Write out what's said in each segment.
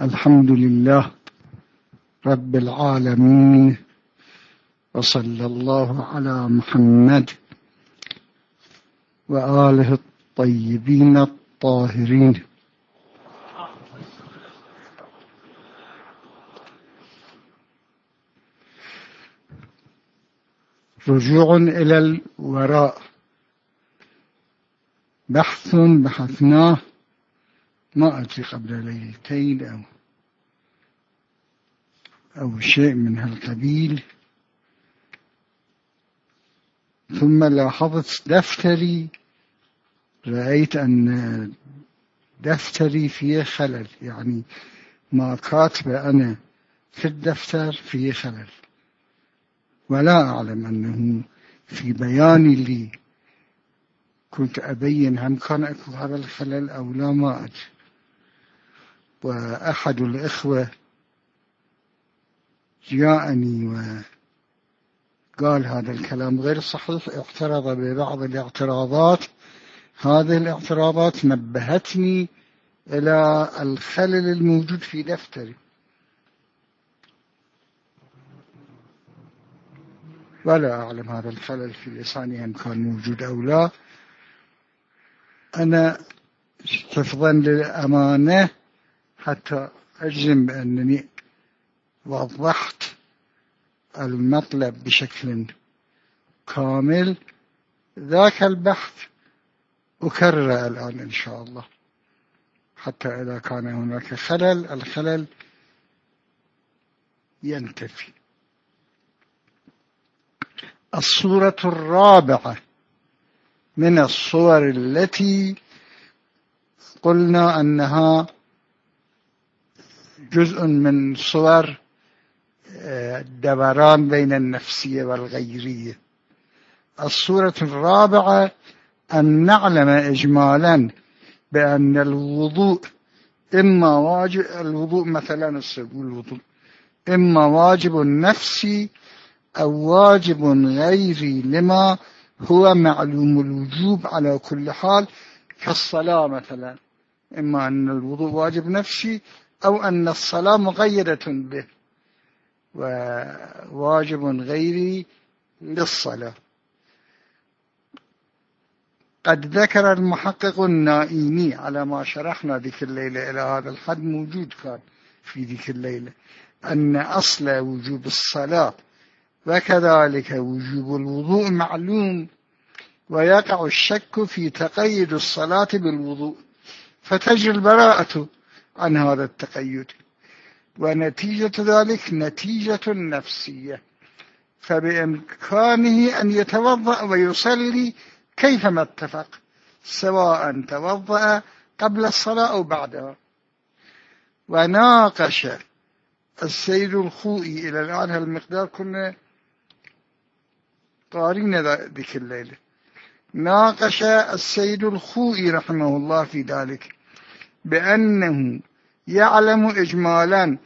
الحمد لله رب العالمين وصلى الله على محمد وآله الطيبين الطاهرين. رجوع إلى الوراء. بحث بحثناه ما أدري قبل ليلتين أو أو شيء من هالقبيل. ثم لاحظت دفتري رأيت أن دفتري فيه خلل. يعني ما كاتبة أنا في الدفتر فيه خلل. ولا أعلم أنه في بياني لي كنت أبين هم كان أكو هذا الخلل أو لا ما أدري. وأحد الإخوة جاءني وقال هذا الكلام غير صحيح اعترض ببعض الاعتراضات. هذه الاعتراضات نبهتني إلى الخلل الموجود في دفتري. ولا أعلم هذا الخلل في لساني هم كان موجود أو لا. أنا حفظا للأمانة حتى أجزم بأنني وضحت المطلب بشكل كامل. ذاك البحث أكرر الآن إن شاء الله. حتى إذا كان هناك خلل الخلل ينتفي. الصورة الرابعة من الصور التي قلنا أنها جزء من صور الدوران بين النفسية والغيرية. الصورة الرابعة أن نعلم إجمالا بأن الوضوء إما واجب الوضوء مثلا الوضوء إما واجب نفسي أو واجب غيري لما هو معلوم الوجوب على كل حال كالصلاة مثلا. إما أن الوضوء واجب نفسي أو أن الصلاة مقيدة به وواجب غيري للصلاة. قد ذكر المحقق النائمي على ما شرحنا ذيك الليلة إلى هذا الحد موجود كان في ذيك الليلة أن أصل وجوب الصلاة وكذلك وجوب الوضوء معلوم ويقع الشك في تقيد الصلاة بالوضوء فتجري البراءة عن هذا التقيد. ونتيجة ذلك نتيجة نفسية. فبإمكانه أن يتوضأ ويصلي كيفما اتفق سواء توضأ قبل الصلاة أو بعدها. وناقش السيد الخوئي إلى الآن هالمقدار كنا قارين ذيك الليلة. ناقش السيد الخوئي رحمه الله في ذلك. بأنه يعلم إجمالا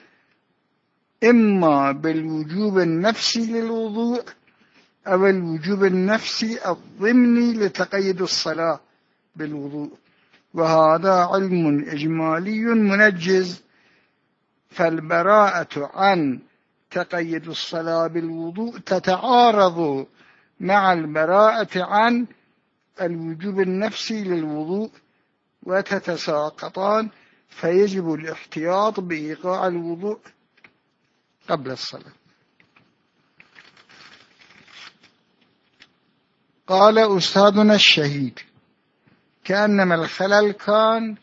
إما بالوجوب النفسي للوضوء أو الوجوب النفسي الضمني لتقيد الصلاة بالوضوء. وهذا علم إجمالي منجز. فالبراءة عن تقيد الصلاة بالوضوء تتعارض مع البراءة عن الوجوب النفسي للوضوء وتتساقطان فيجب الاحتياط بإيقاع الوضوء قبل الصلاة. قال أستاذنا الشهيد كأنما الخلل كان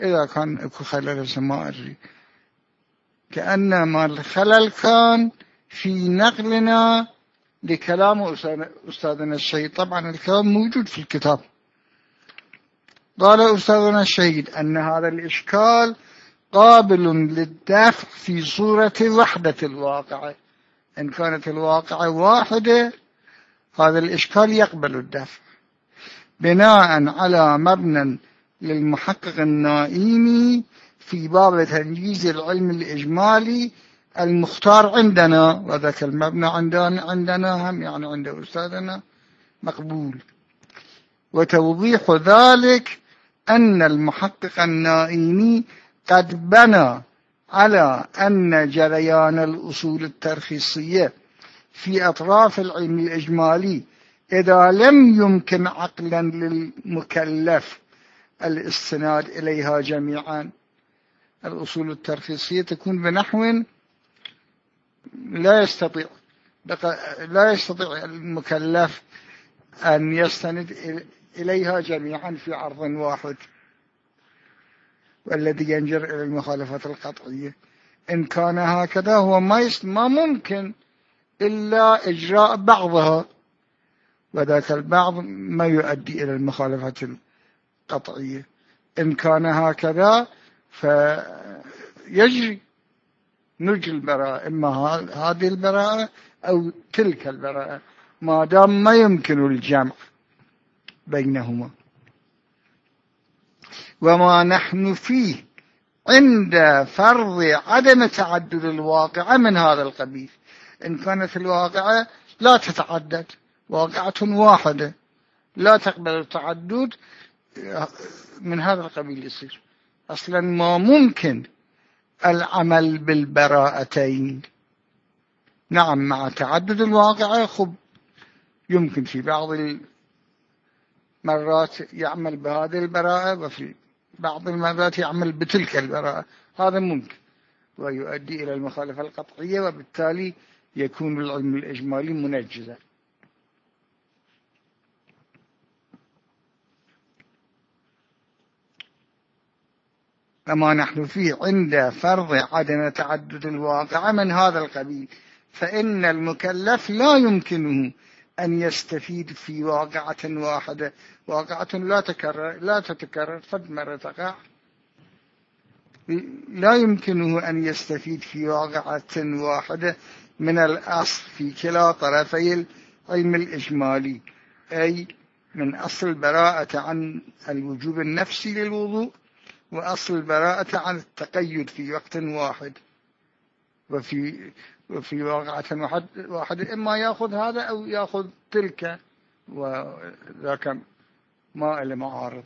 إذا كان أكو خلل ما أدري كأنما الخلل كان في نقلنا لكلام أستاذنا الشهيد. طبعا الكلام موجود في الكتاب. قال أستاذنا الشهيد أن هذا الإشكال قابل للدفع في صورة وحدة الواقع. إن كانت الواقع واحدة هذا الإشكال يقبل الدفع. بناء على مبنى للمحقق النائمي في باب تنجيز العلم الإجمالي المختار عندنا وذاك المبنى عندنا, عندنا هم يعني عند أستاذنا مقبول. وتوضيح ذلك أن المحقق النائمي قد بنى على أن جريان الأصول الترخيصية في أطراف العلم الإجمالي إذا لم يمكن عقلا للمكلف الاستناد إليها جميعا. الأصول الترخيصية تكون بنحو لا يستطيع لا يستطيع المكلف أن يستند إليها جميعا في عرض واحد والذي ينجر إلى المخالفة القطعية. إن كان هكذا هو ما, ما ممكن إلا إجراء بعضها وذاك البعض ما يؤدي إلى المخالفة القطعية. إن كان هكذا فيجري نجل البراءة. إما هذه البراءة أو تلك البراءة. ما دام ما يمكن الجمع. بينهما. وما نحن فيه عند فرض عدم تعدد الواقعة من هذا القبيل. إن كانت الواقعة لا تتعدد واقعة واحدة. لا تقبل التعدد من هذا القبيل يصير. أصلا ما ممكن العمل بالبراءتين. نعم مع تعدد الواقعة خب يمكن في بعض المرات يعمل بهذه البراءة وفي بعض المرات يعمل بتلك البراءة. هذا ممكن. ويؤدي إلى المخالفة القطعية وبالتالي يكون العلم الإجمالي منجزا. كما نحن فيه عند فرض عدم تعدد الواقع من هذا القبيل فإن المكلف لا يمكنه أن يستفيد في واقعة واحدة. واقعة لا تكرر لا تتكرر فد مرة تقع. لا يمكنه أن يستفيد في واقعة واحدة من الأصل في كلا طرفي العلم الإجمالي أي من أصل البراءة عن الوجوب النفسي للوضوء وأصل البراءة عن التقيد في وقت واحد. وفي وفي واقعة واحد واحد إما يأخذ هذا أو يأخذ تلك وذاك ما إلى معارض.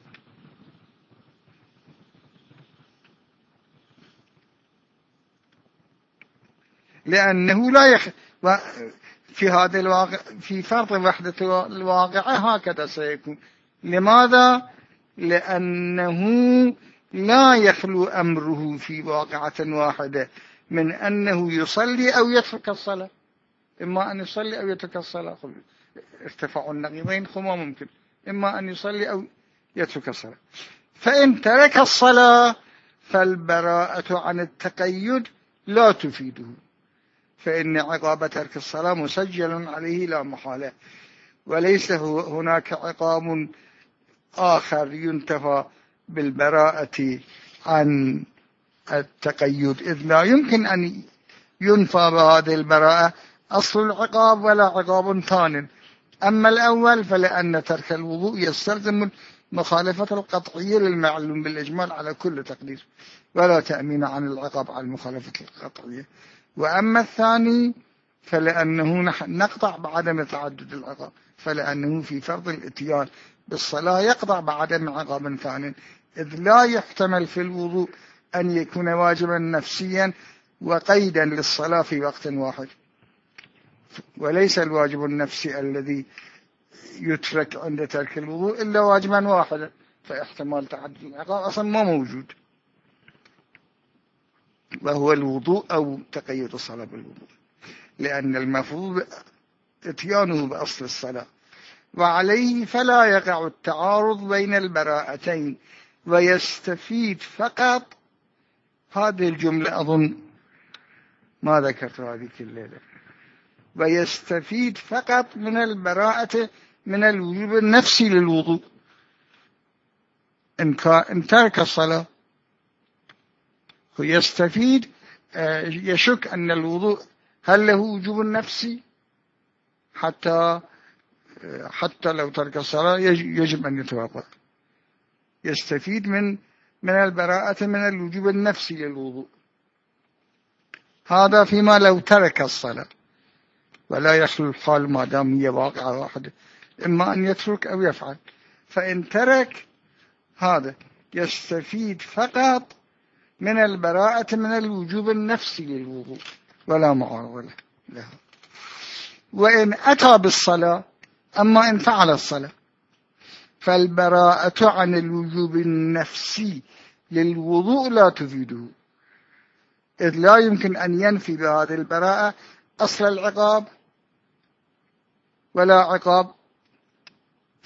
لأنه لا يخ في هذا الواقع في فرض وحدة الواقع هكذا سيكون. لماذا؟ لأنه لا يخلو أمره في واقعة واحدة. من أنه يصلي أو يترك الصلاة. إما أن يصلي أو يترك الصلاة. ارتفعوا النقيضين خما ممكن. إما أن يصلي أو يترك الصلاة. فإن ترك الصلاة فالبراءة عن التقيد لا تفيده. فإن عقاب ترك الصلاة مسجل عليه لا محالة. وليس هناك عقاب آخر ينتفى بالبراءة عن التقيد إذ لا يمكن أن ينفى بهذه البراءة. أصل العقاب ولا عقاب ثان. أما الأول فلأن ترك الوضوء يستلزم مخالفة القطعية للمعلوم بالإجمال على كل تقدير ولا تأمين عن العقاب على المخالفة القطعية. وأما الثاني فلأنه نقطع بعدم تعدد العقاب فلأنه في فرض الإتيان بالصلاة يقطع بعدم عقاب ثاني إذ لا يحتمل في الوضوء أن يكون واجبا نفسيا وقيدا للصلاة في وقت واحد. وليس الواجب النفسي الذي يترك عند ترك الوضوء إلا واجبا واحدا فاحتمال تعدد العقاب أصلا ما موجود. وهو الوضوء أو تقيد الصلاة بالوضوء لأن المفروض إتيانه بأصل الصلاة. وعليه فلا يقع التعارض بين البراءتين ويستفيد فقط هذه الجملة أظن ما ذكرت هذه الليلة. ويستفيد فقط من البراءة من الوجوب النفسي للوضوء. إن ترك الصلاة ويستفيد آه، يشك أن الوضوء هل له وجوب نفسي؟ حتى آه، حتى لو ترك الصلاة يجب أن يتوضأ. يستفيد من من البراءة من الوجوب النفسي للوضوء. هذا فيما لو ترك الصلاة. ولا يخلو الحال ما دام هي واقعة واحدة. إما أن يترك أو يفعل. فإن ترك هذا يستفيد فقط من البراءة من الوجوب النفسي للوضوء. ولا معارضة له وإن أتى بالصلاة أما إن فعل الصلاة فالبراءة عن الوجوب النفسي للوضوء لا تفيده. إذ لا يمكن أن ينفي بهذه البراءة أصل العقاب ولا عقاب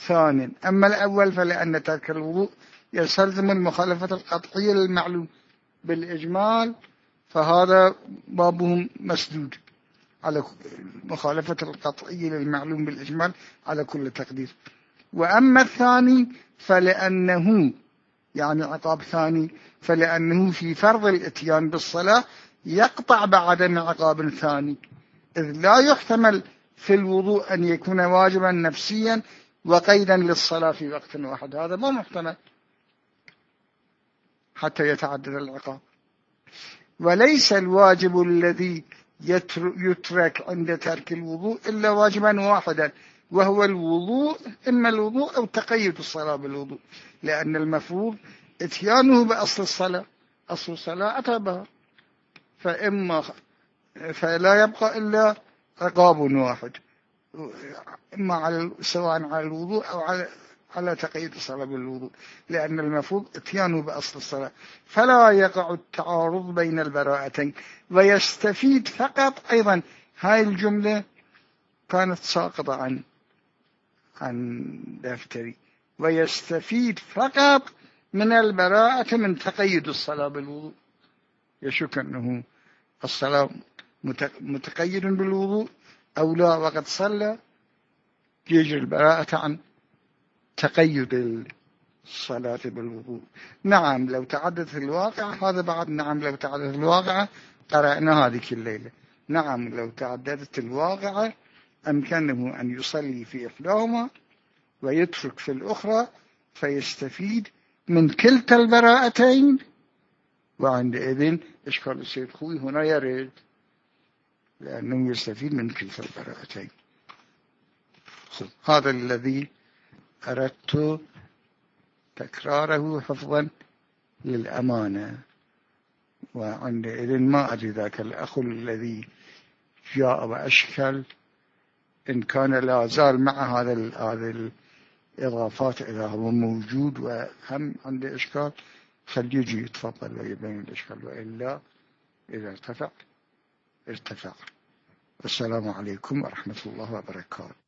ثاني أما الأول فلأن ترك الوضوء يستلزم المخالفة القطعية للمعلوم بالإجمال فهذا بابهم مسدود على مخالفة القطعية للمعلوم بالإجمال على كل تقدير. وأما الثاني فلأنه يعني عقاب ثاني فلأنه في فرض الإتيان بالصلاة يقطع بعدم عقاب ثاني. إذ لا يحتمل في الوضوء أن يكون واجبا نفسيا وقيدا للصلاة في وقت واحد. هذا ما محتمل حتى يتعدد العقاب. وليس الواجب الذي يترك عند ترك الوضوء إلا واجبا واحدا. وهو الوضوء إما الوضوء أو تقيد الصلاة بالوضوء لأن المفروض إتيانه بأصل الصلاة أصل الصلاة أتى فإما فلا يبقى إلا عقاب واحد إما على سواء على الوضوء أو على على تقييد الصلاة بالوضوء لأن المفروض إتيانه بأصل الصلاة. فلا يقع التعارض بين البراءتين ويستفيد فقط أيضا. هاي الجملة كانت ساقطة عن عن دفتري ويستفيد فقط من البراءة من تقيد الصلاة بالوضوء. يشك أنه الصلاة متقيد بالوضوء أو لا وقد صلى. يجري البراءة عن تقيد الصلاة بالوضوء. نعم لو تعدت الواقع هذا بعد. نعم لو تعدت الواقع قرأنا هذه الليلة نعم لو تعددت الواقعة أمكنه أن يصلي في إحداهما ويترك في الأخرى فيستفيد من كلتا البراءتين. وعندئذ إشكال السيد خوي هنا يرد لأنه يستفيد من كلتا البراءتين. هذا الذي أردت تكراره حفظا للأمانة. وعندئذ ما أدري ذاك الأخ الذي جاء وأشكل إن كان لا زال مع هذا هذه الإضافات إذا هو موجود وهم عنده إشكال فليجي يتفضل ويبين الإشكال وإلا إذا ارتفع ارتفع. السلام عليكم ورحمة الله وبركاته.